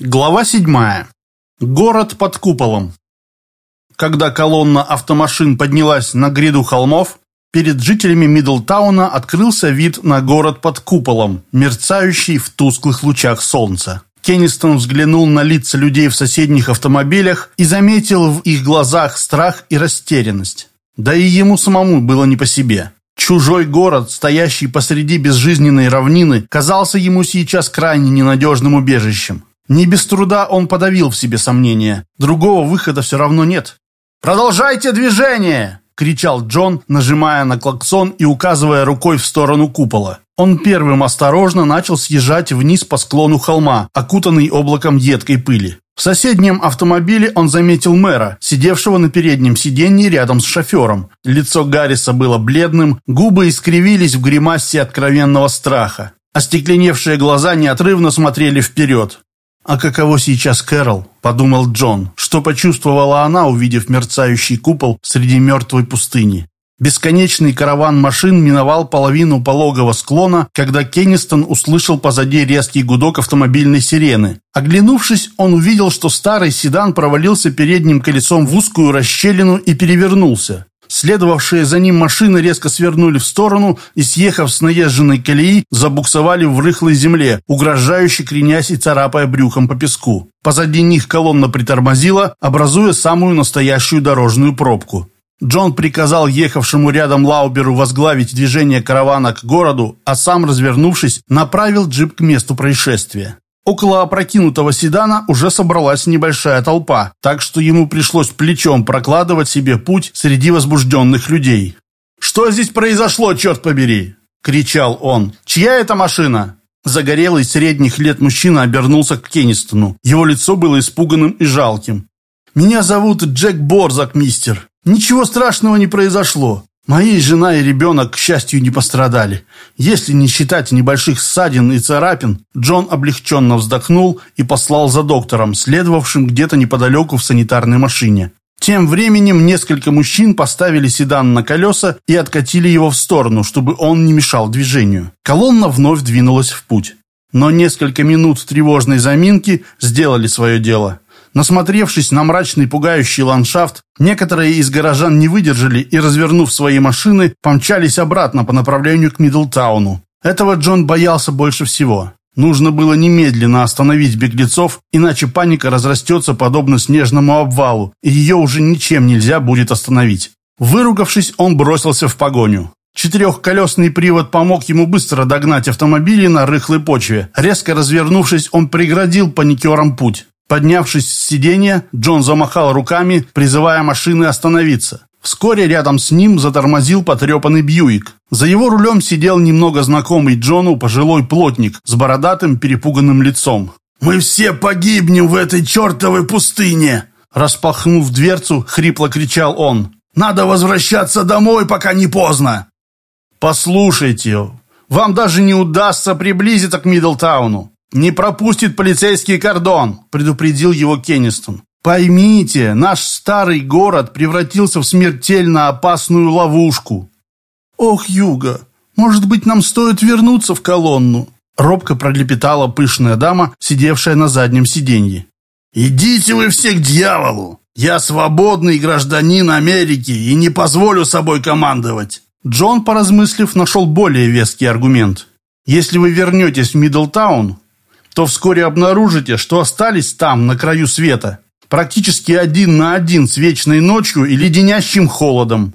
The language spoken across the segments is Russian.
Глава 7. Город под куполом. Когда колонна автомашин поднялась на гряду холмов, перед жителями Мидлтауна открылся вид на город под куполом, мерцающий в тусклых лучах солнца. Кеннистон взглянул на лица людей в соседних автомобилях и заметил в их глазах страх и растерянность. Да и ему самому было не по себе. Чужой город, стоящий посреди безжизненной равнины, казался ему сейчас крайне ненадежным убежищем. Не без труда он подавил в себе сомнения. Другого выхода все равно нет. «Продолжайте движение!» — кричал Джон, нажимая на клаксон и указывая рукой в сторону купола. Он первым осторожно начал съезжать вниз по склону холма, окутанный облаком едкой пыли. В соседнем автомобиле он заметил мэра, сидевшего на переднем сиденье рядом с шофером. Лицо Гарриса было бледным, губы искривились в гримасе откровенного страха. Остекленевшие глаза неотрывно смотрели вперед. «А каково сейчас Кэрол?» – подумал Джон. Что почувствовала она, увидев мерцающий купол среди мертвой пустыни? Бесконечный караван машин миновал половину пологого склона, когда Кеннистон услышал позади резкий гудок автомобильной сирены. Оглянувшись, он увидел, что старый седан провалился передним колесом в узкую расщелину и перевернулся. Следовавшие за ним машины резко свернули в сторону и, съехав с наезженной колеи, забуксовали в рыхлой земле, угрожающе кренясь и царапая брюхом по песку. Позади них колонна притормозила, образуя самую настоящую дорожную пробку. Джон приказал ехавшему рядом Лауберу возглавить движение каравана к городу, а сам, развернувшись, направил джип к месту происшествия. Около опрокинутого седана уже собралась небольшая толпа, так что ему пришлось плечом прокладывать себе путь среди возбужденных людей. «Что здесь произошло, черт побери?» – кричал он. «Чья это машина?» Загорелый средних лет мужчина обернулся к Кеннистону. Его лицо было испуганным и жалким. «Меня зовут Джек Борзак, мистер. Ничего страшного не произошло. Мои жена и ребенок, к счастью, не пострадали. Если не считать небольших ссадин и царапин, Джон облегченно вздохнул и послал за доктором, следовавшим где-то неподалеку в санитарной машине. Тем временем несколько мужчин поставили седан на колеса и откатили его в сторону, чтобы он не мешал движению. Колонна вновь двинулась в путь. Но несколько минут тревожной заминки сделали свое дело. Насмотревшись на мрачный пугающий ландшафт, некоторые из горожан не выдержали и, развернув свои машины, помчались обратно по направлению к Мидлтауну. Этого Джон боялся больше всего. Нужно было немедленно остановить беглецов, иначе паника разрастется подобно снежному обвалу, и ее уже ничем нельзя будет остановить. Выругавшись, он бросился в погоню. Четырехколесный привод помог ему быстро догнать автомобили на рыхлой почве. Резко развернувшись, он преградил паникерам путь. Поднявшись с сиденья, Джон замахал руками, призывая машины остановиться. Вскоре рядом с ним затормозил потрепанный Бьюик. За его рулем сидел немного знакомый Джону пожилой плотник с бородатым перепуганным лицом. «Мы все погибнем в этой чертовой пустыне!» Распахнув дверцу, хрипло кричал он. «Надо возвращаться домой, пока не поздно!» «Послушайте, вам даже не удастся приблизиться к Мидлтауну. «Не пропустит полицейский кордон», – предупредил его Кеннистон. «Поймите, наш старый город превратился в смертельно опасную ловушку». «Ох, Юга, может быть, нам стоит вернуться в колонну?» Робко пролепетала пышная дама, сидевшая на заднем сиденье. «Идите вы все к дьяволу! Я свободный гражданин Америки и не позволю собой командовать!» Джон, поразмыслив, нашел более веский аргумент. «Если вы вернетесь в Мидлтаун, то вскоре обнаружите, что остались там, на краю света, практически один на один с вечной ночью и леденящим холодом.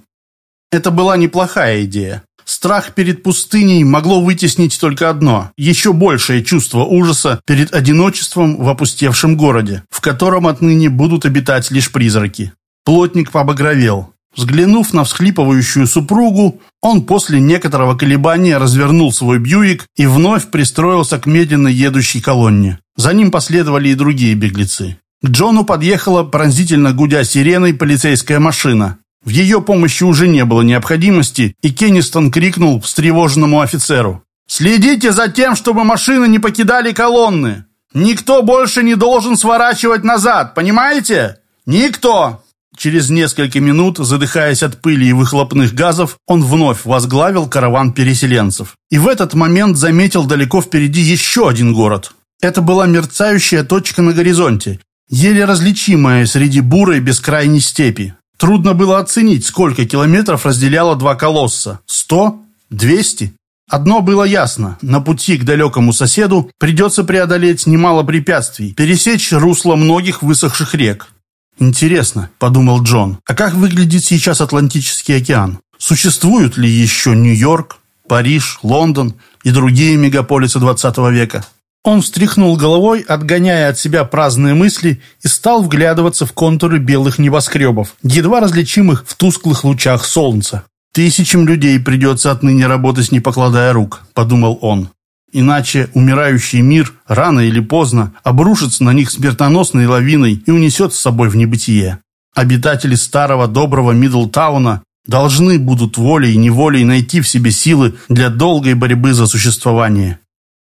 Это была неплохая идея. Страх перед пустыней могло вытеснить только одно – еще большее чувство ужаса перед одиночеством в опустевшем городе, в котором отныне будут обитать лишь призраки. Плотник побагровел. Взглянув на всхлипывающую супругу, он после некоторого колебания развернул свой Бьюик и вновь пристроился к медленно едущей колонне. За ним последовали и другие беглецы. К Джону подъехала пронзительно гудя сиреной полицейская машина. В ее помощи уже не было необходимости, и Кеннистон крикнул встревоженному офицеру. «Следите за тем, чтобы машины не покидали колонны! Никто больше не должен сворачивать назад, понимаете? Никто!» Через несколько минут, задыхаясь от пыли и выхлопных газов, он вновь возглавил караван переселенцев. И в этот момент заметил далеко впереди еще один город. Это была мерцающая точка на горизонте, еле различимая среди бурой бескрайней степи. Трудно было оценить, сколько километров разделяло два колосса. Сто? Двести? Одно было ясно. На пути к далекому соседу придется преодолеть немало препятствий, пересечь русло многих высохших рек. «Интересно», — подумал Джон, — «а как выглядит сейчас Атлантический океан? Существуют ли еще Нью-Йорк, Париж, Лондон и другие мегаполисы XX века?» Он встряхнул головой, отгоняя от себя праздные мысли, и стал вглядываться в контуры белых небоскребов, едва различимых в тусклых лучах солнца. «Тысячам людей придется отныне работать, не покладая рук», — подумал он. Иначе умирающий мир рано или поздно обрушится на них смертоносной лавиной и унесет с собой в небытие. Обитатели старого доброго Мидлтауна должны будут волей и неволей найти в себе силы для долгой борьбы за существование.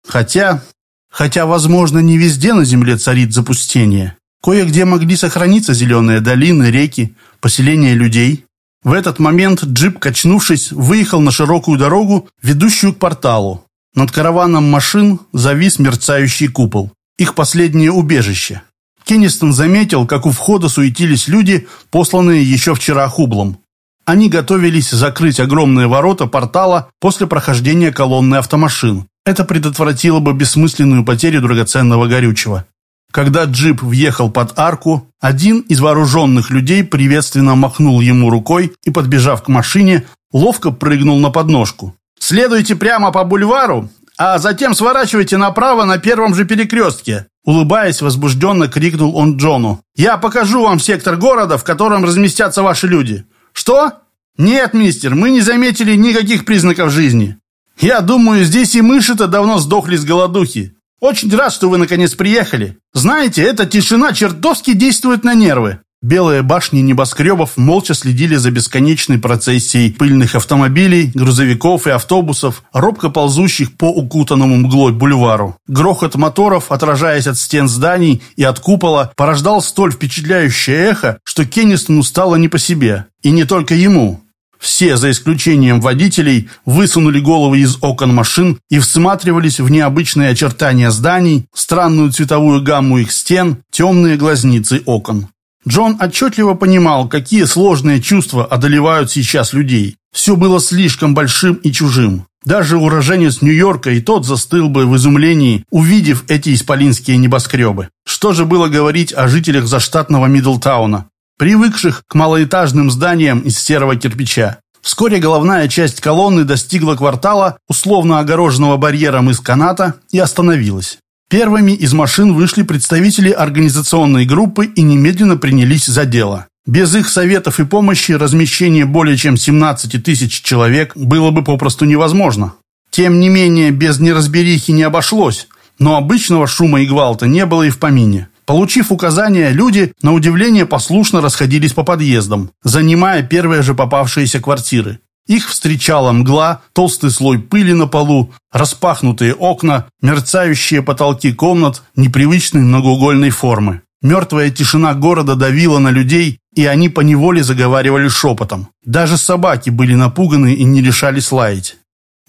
Хотя, хотя, возможно, не везде на земле царит запустение. Кое-где могли сохраниться зеленые долины, реки, поселения людей. В этот момент джип, качнувшись, выехал на широкую дорогу, ведущую к порталу. Над караваном машин завис мерцающий купол. Их последнее убежище. Кеннистон заметил, как у входа суетились люди, посланные еще вчера Хублом. Они готовились закрыть огромные ворота портала после прохождения колонны автомашин. Это предотвратило бы бессмысленную потерю драгоценного горючего. Когда джип въехал под арку, один из вооруженных людей приветственно махнул ему рукой и, подбежав к машине, ловко прыгнул на подножку. Следуйте прямо по бульвару, а затем сворачивайте направо на первом же перекрестке. Улыбаясь, возбужденно крикнул он Джону. «Я покажу вам сектор города, в котором разместятся ваши люди». «Что?» «Нет, мистер, мы не заметили никаких признаков жизни. Я думаю, здесь и мыши-то давно сдохли с голодухи. Очень рад, что вы наконец приехали. Знаете, эта тишина чертовски действует на нервы. Белые башни небоскребов молча следили за бесконечной процессией пыльных автомобилей, грузовиков и автобусов, робко ползущих по укутанному мглой бульвару. Грохот моторов, отражаясь от стен зданий и от купола, порождал столь впечатляющее эхо, что Кеннистону стало не по себе. И не только ему. Все, за исключением водителей, высунули головы из окон машин и всматривались в необычные очертания зданий, странную цветовую гамму их стен, темные глазницы окон. Джон отчетливо понимал, какие сложные чувства одолевают сейчас людей. Все было слишком большим и чужим. Даже уроженец Нью-Йорка и тот застыл бы в изумлении, увидев эти исполинские небоскребы. Что же было говорить о жителях заштатного Мидлтауна, привыкших к малоэтажным зданиям из серого кирпича? Вскоре головная часть колонны достигла квартала, условно огороженного барьером из каната, и остановилась. Первыми из машин вышли представители организационной группы и немедленно принялись за дело. Без их советов и помощи размещение более чем 17 тысяч человек было бы попросту невозможно. Тем не менее, без неразберихи не обошлось, но обычного шума и гвалта не было и в помине. Получив указания, люди, на удивление, послушно расходились по подъездам, занимая первые же попавшиеся квартиры. Их встречала мгла, толстый слой пыли на полу, распахнутые окна, мерцающие потолки комнат непривычной многоугольной формы. Мертвая тишина города давила на людей, и они поневоле заговаривали шепотом. Даже собаки были напуганы и не решались лаять.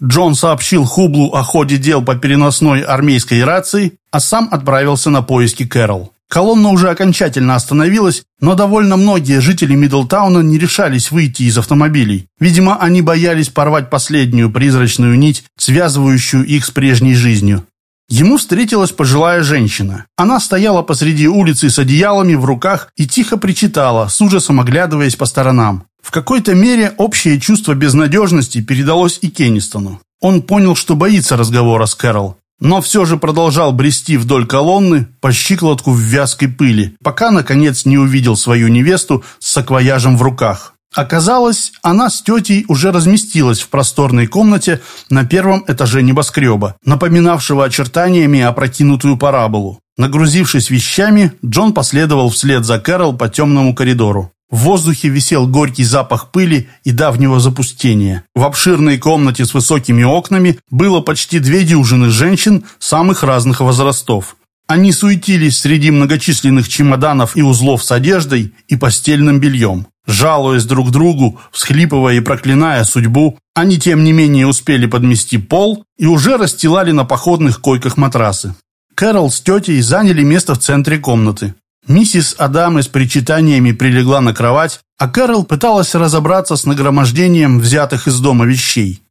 Джон сообщил Хублу о ходе дел по переносной армейской рации, а сам отправился на поиски Кэрол. Колонна уже окончательно остановилась, но довольно многие жители Мидлтауна не решались выйти из автомобилей. Видимо, они боялись порвать последнюю призрачную нить, связывающую их с прежней жизнью. Ему встретилась пожилая женщина. Она стояла посреди улицы с одеялами в руках и тихо причитала, с ужасом оглядываясь по сторонам. В какой-то мере общее чувство безнадежности передалось и Кеннистону. Он понял, что боится разговора с Кэрол но все же продолжал брести вдоль колонны по щиколотку в вязкой пыли, пока, наконец, не увидел свою невесту с саквояжем в руках. Оказалось, она с тетей уже разместилась в просторной комнате на первом этаже небоскреба, напоминавшего очертаниями опрокинутую параболу. Нагрузившись вещами, Джон последовал вслед за Кэрол по темному коридору. В воздухе висел горький запах пыли и давнего запустения. В обширной комнате с высокими окнами было почти две дюжины женщин самых разных возрастов. Они суетились среди многочисленных чемоданов и узлов с одеждой и постельным бельем. Жалуясь друг другу, всхлипывая и проклиная судьбу, они тем не менее успели подмести пол и уже расстилали на походных койках матрасы. Кэрол с тетей заняли место в центре комнаты. Миссис Адамы с причитаниями прилегла на кровать, а Кэрол пыталась разобраться с нагромождением взятых из дома вещей.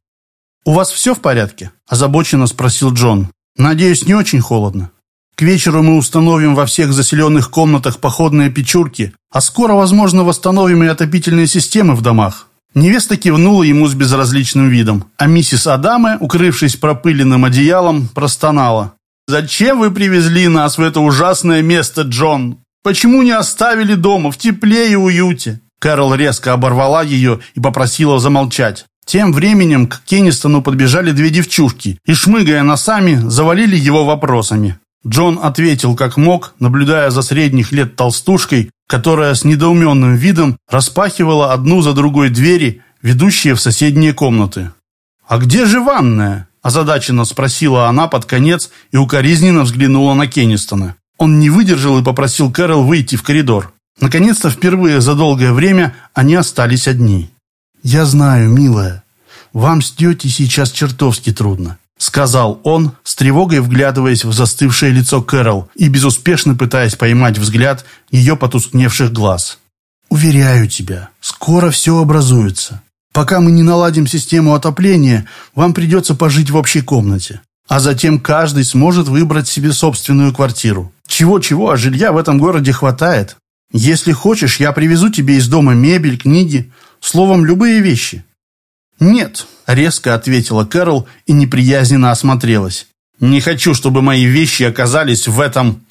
«У вас все в порядке?» – озабоченно спросил Джон. «Надеюсь, не очень холодно. К вечеру мы установим во всех заселенных комнатах походные печурки, а скоро, возможно, восстановим и отопительные системы в домах». Невеста кивнула ему с безразличным видом, а миссис Адаме, укрывшись пропыленным одеялом, простонала. «Зачем вы привезли нас в это ужасное место, Джон? Почему не оставили дома в тепле и уюте?» Кэрол резко оборвала ее и попросила замолчать. Тем временем к Кеннистону подбежали две девчушки и, шмыгая носами, завалили его вопросами. Джон ответил как мог, наблюдая за средних лет толстушкой, которая с недоуменным видом распахивала одну за другой двери, ведущие в соседние комнаты. «А где же ванная?» – озадаченно спросила она под конец и укоризненно взглянула на Кеннистона. Он не выдержал и попросил Кэрол выйти в коридор. Наконец-то впервые за долгое время они остались одни. «Я знаю, милая, вам с тетей сейчас чертовски трудно», сказал он, с тревогой вглядываясь в застывшее лицо Кэрол и безуспешно пытаясь поймать взгляд ее потускневших глаз. «Уверяю тебя, скоро все образуется. Пока мы не наладим систему отопления, вам придется пожить в общей комнате. А затем каждый сможет выбрать себе собственную квартиру. Чего-чего, а жилья в этом городе хватает. Если хочешь, я привезу тебе из дома мебель, книги, Словом, любые вещи». «Нет», — резко ответила Кэрол и неприязненно осмотрелась. «Не хочу, чтобы мои вещи оказались в этом...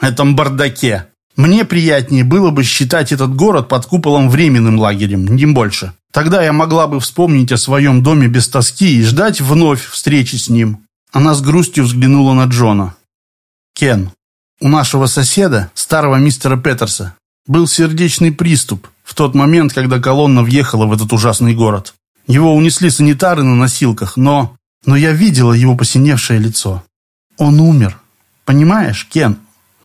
этом бардаке. Мне приятнее было бы считать этот город под куполом временным лагерем, не больше. Тогда я могла бы вспомнить о своем доме без тоски и ждать вновь встречи с ним». Она с грустью взглянула на Джона. «Кен, у нашего соседа, старого мистера Петерса, был сердечный приступ в тот момент, когда колонна въехала в этот ужасный город. Его унесли санитары на носилках, но... Но я видела его посиневшее лицо. Он умер. Понимаешь, Кен?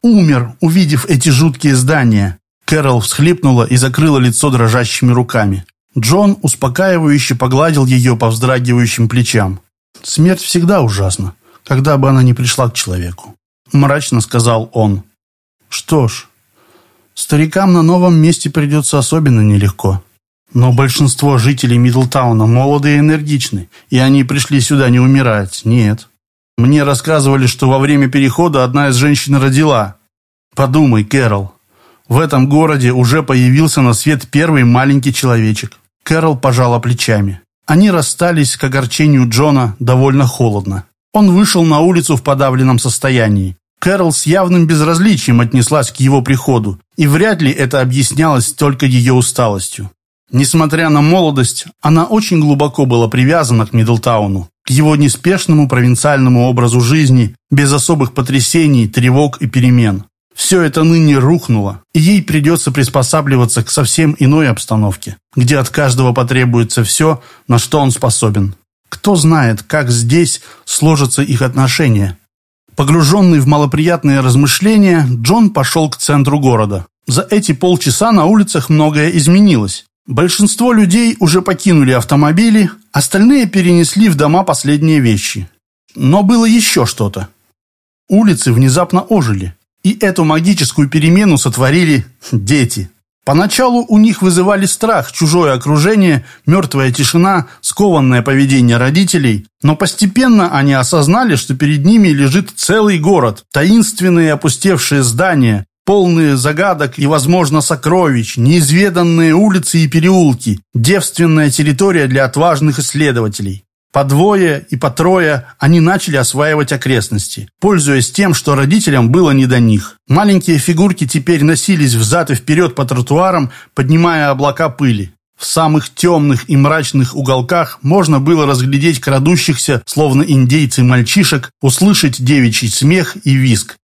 Умер, увидев эти жуткие здания. Кэрол всхлипнула и закрыла лицо дрожащими руками. Джон успокаивающе погладил ее по вздрагивающим плечам. «Смерть всегда ужасна, когда бы она ни пришла к человеку», – мрачно сказал он. «Что ж, Старикам на новом месте придется особенно нелегко. Но большинство жителей Мидлтауна молоды и энергичны, и они пришли сюда не умирать, нет. Мне рассказывали, что во время перехода одна из женщин родила. Подумай, Кэрол, в этом городе уже появился на свет первый маленький человечек. Кэрол пожала плечами. Они расстались к огорчению Джона довольно холодно. Он вышел на улицу в подавленном состоянии. Кэрол с явным безразличием отнеслась к его приходу, и вряд ли это объяснялось только ее усталостью. Несмотря на молодость, она очень глубоко была привязана к Мидлтауну, к его неспешному провинциальному образу жизни, без особых потрясений, тревог и перемен. Все это ныне рухнуло, и ей придется приспосабливаться к совсем иной обстановке, где от каждого потребуется все, на что он способен. Кто знает, как здесь сложатся их отношения – Погруженный в малоприятные размышления, Джон пошел к центру города. За эти полчаса на улицах многое изменилось. Большинство людей уже покинули автомобили, остальные перенесли в дома последние вещи. Но было еще что-то. Улицы внезапно ожили, и эту магическую перемену сотворили дети. Поначалу у них вызывали страх чужое окружение, мертвая тишина, скованное поведение родителей, но постепенно они осознали, что перед ними лежит целый город, таинственные опустевшие здания, полные загадок и, возможно, сокровищ, неизведанные улицы и переулки, девственная территория для отважных исследователей. По двое и по трое они начали осваивать окрестности, пользуясь тем, что родителям было не до них. Маленькие фигурки теперь носились взад и вперед по тротуарам, поднимая облака пыли. В самых темных и мрачных уголках можно было разглядеть крадущихся, словно индейцы мальчишек, услышать девичий смех и визг.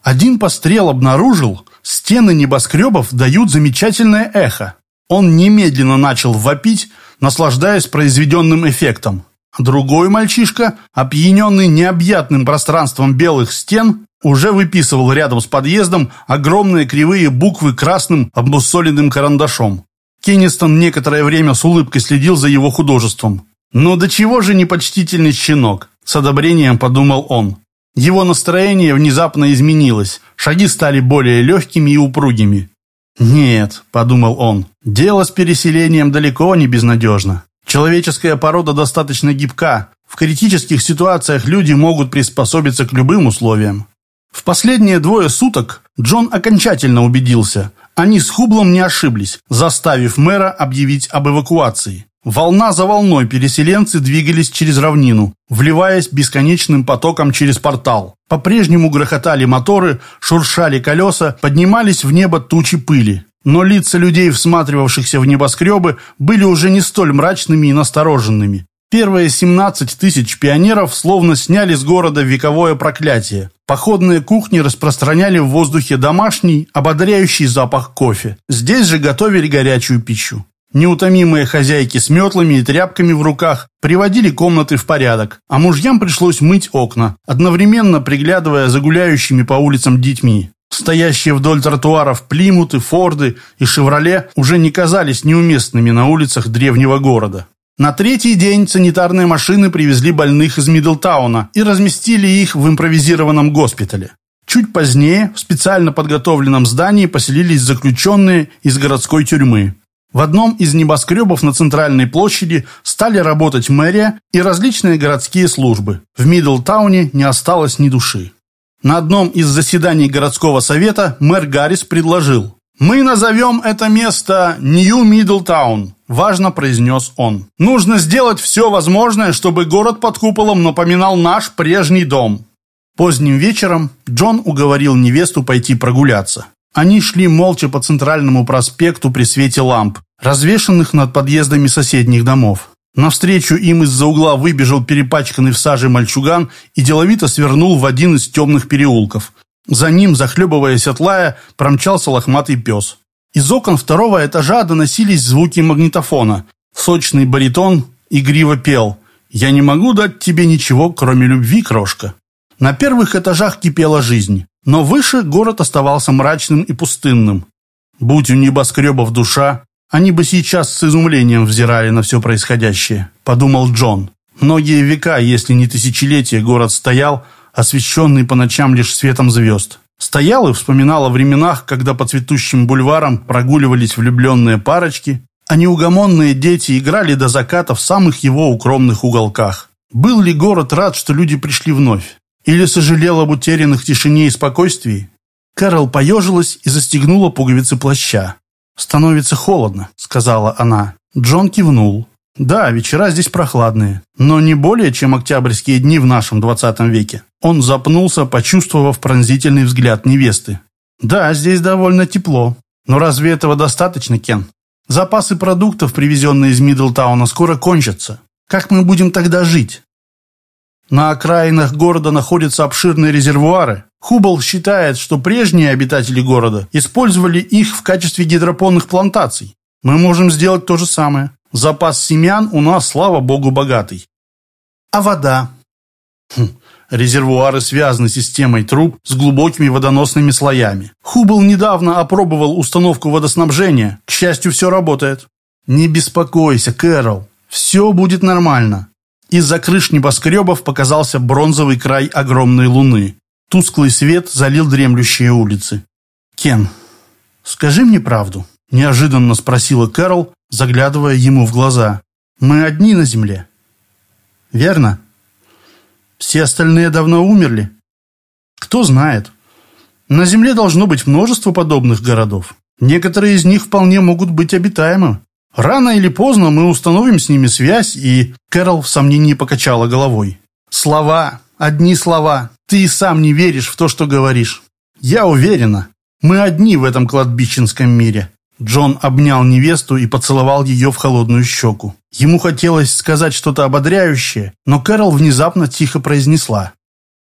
Один пострел обнаружил, стены небоскребов дают замечательное эхо. Он немедленно начал вопить, наслаждаясь произведенным эффектом. Другой мальчишка, опьяненный необъятным пространством белых стен, уже выписывал рядом с подъездом огромные кривые буквы красным обмусоленным карандашом. Кеннистон некоторое время с улыбкой следил за его художеством. «Ну до чего же непочтительный щенок?» – с одобрением подумал он. Его настроение внезапно изменилось, шаги стали более легкими и упругими. «Нет», — подумал он, — «дело с переселением далеко не безнадежно. Человеческая порода достаточно гибка. В критических ситуациях люди могут приспособиться к любым условиям. В последние двое суток Джон окончательно убедился, они с Хублом не ошиблись, заставив мэра объявить об эвакуации. Волна за волной переселенцы двигались через равнину, вливаясь бесконечным потоком через портал. По-прежнему грохотали моторы, шуршали колеса, поднимались в небо тучи пыли. Но лица людей, всматривавшихся в небоскребы, были уже не столь мрачными и настороженными. Первые 17 тысяч пионеров словно сняли с города вековое проклятие. Походные кухни распространяли в воздухе домашний, ободряющий запах кофе. Здесь же готовили горячую пищу. Неутомимые хозяйки с метлами и тряпками в руках приводили комнаты в порядок, а мужьям пришлось мыть окна, одновременно приглядывая за гуляющими по улицам детьми. Стоящие вдоль тротуаров Плимуты, Форды и Шевроле уже не казались неуместными на улицах древнего города. На третий день санитарные машины привезли больных из Мидлтауна и разместили их в импровизированном госпитале. Чуть позднее в специально подготовленном здании поселились заключенные из городской тюрьмы. В одном из небоскребов на центральной площади стали работать мэрия и различные городские службы. В Мидлтауне не осталось ни души. На одном из заседаний городского совета мэр Гаррис предложил «Мы назовем это место Нью-Миддлтаун», – важно произнес он. «Нужно сделать все возможное, чтобы город под куполом напоминал наш прежний дом». Поздним вечером Джон уговорил невесту пойти прогуляться. Они шли молча по центральному проспекту при свете ламп, развешанных над подъездами соседних домов. Навстречу им из-за угла выбежал перепачканный в саже мальчуган и деловито свернул в один из темных переулков. За ним, захлебываясь от лая, промчался лохматый пес. Из окон второго этажа доносились звуки магнитофона. Сочный баритон игриво пел «Я не могу дать тебе ничего, кроме любви, крошка». На первых этажах кипела жизнь, но выше город оставался мрачным и пустынным. Будь у небоскребов душа, они бы сейчас с изумлением взирали на все происходящее, подумал Джон. Многие века, если не тысячелетия, город стоял, освещенный по ночам лишь светом звезд. Стоял и вспоминал о временах, когда по цветущим бульварам прогуливались влюбленные парочки, а неугомонные дети играли до заката в самых его укромных уголках. Был ли город рад, что люди пришли вновь? Или сожалел об утерянных тишине и спокойствии? Кэрол поежилась и застегнула пуговицы плаща. «Становится холодно», — сказала она. Джон кивнул. Да, вечера здесь прохладные, но не более, чем октябрьские дни в нашем двадцатом веке. Он запнулся, почувствовав пронзительный взгляд невесты. Да, здесь довольно тепло. Но разве этого достаточно, Кен? Запасы продуктов, привезенные из Мидлтауна, скоро кончатся. Как мы будем тогда жить? На окраинах города находятся обширные резервуары. Хубл считает, что прежние обитатели города использовали их в качестве гидропонных плантаций. Мы можем сделать то же самое. Запас семян у нас, слава богу, богатый. А вода? Хм, резервуары связаны системой труб с глубокими водоносными слоями. Хубл недавно опробовал установку водоснабжения. К счастью, все работает. Не беспокойся, Кэрол. Все будет нормально. Из-за крыш небоскребов показался бронзовый край огромной луны. Тусклый свет залил дремлющие улицы. «Кен, скажи мне правду», – неожиданно спросила Кэрол, заглядывая ему в глаза. «Мы одни на земле?» «Верно?» «Все остальные давно умерли?» «Кто знает. На земле должно быть множество подобных городов. Некоторые из них вполне могут быть обитаемы. Рано или поздно мы установим с ними связь, и...» Кэрол в сомнении покачала головой. «Слова, одни слова. Ты и сам не веришь в то, что говоришь. Я уверена, мы одни в этом кладбищенском мире. Джон обнял невесту и поцеловал ее в холодную щеку. Ему хотелось сказать что-то ободряющее, но Кэрол внезапно тихо произнесла.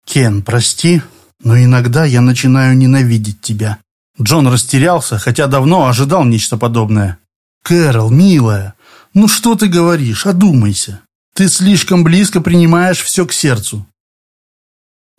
«Кен, прости, но иногда я начинаю ненавидеть тебя». Джон растерялся, хотя давно ожидал нечто подобное. «Кэрол, милая, ну что ты говоришь? Одумайся. Ты слишком близко принимаешь все к сердцу».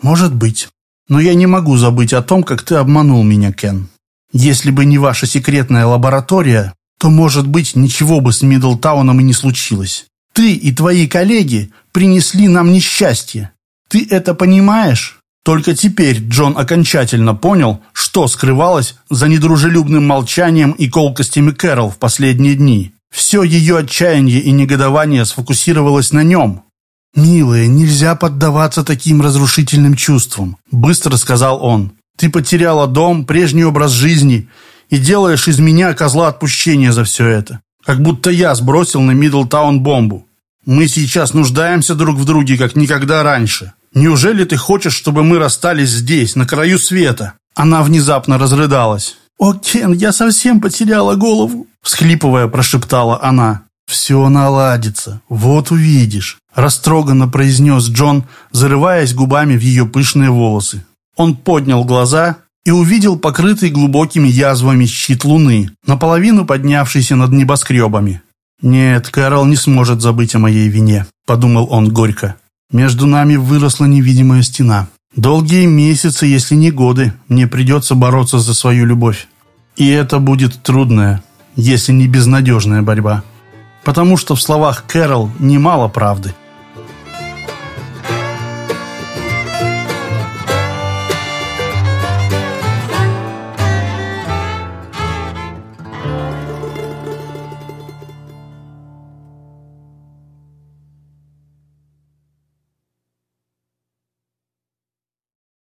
«Может быть, но я не могу забыть о том, как ты обманул меня, Кен. Если бы не ваша секретная лаборатория, то, может быть, ничего бы с Миддлтауном и не случилось. Ты и твои коллеги принесли нам несчастье. Ты это понимаешь? Только теперь Джон окончательно понял, что скрывалось за недружелюбным молчанием и колкостями Кэрол в последние дни. Все ее отчаяние и негодование сфокусировалось на нем. «Милая, нельзя поддаваться таким разрушительным чувствам», — быстро сказал он. «Ты потеряла дом, прежний образ жизни и делаешь из меня козла отпущения за все это. Как будто я сбросил на Мидлтаун бомбу. Мы сейчас нуждаемся друг в друге, как никогда раньше. Неужели ты хочешь, чтобы мы расстались здесь, на краю света?» Она внезапно разрыдалась. «О, Кен, я совсем потеряла голову!» Всхлипывая, прошептала она. «Все наладится, вот увидишь», – растроганно произнес Джон, зарываясь губами в ее пышные волосы. Он поднял глаза и увидел покрытый глубокими язвами щит луны, наполовину поднявшийся над небоскребами. «Нет, Кэрол не сможет забыть о моей вине», – подумал он горько. «Между нами выросла невидимая стена. Долгие месяцы, если не годы, мне придется бороться за свою любовь. И это будет трудная, если не безнадежная борьба. Потому что в словах Кэрол немало правды.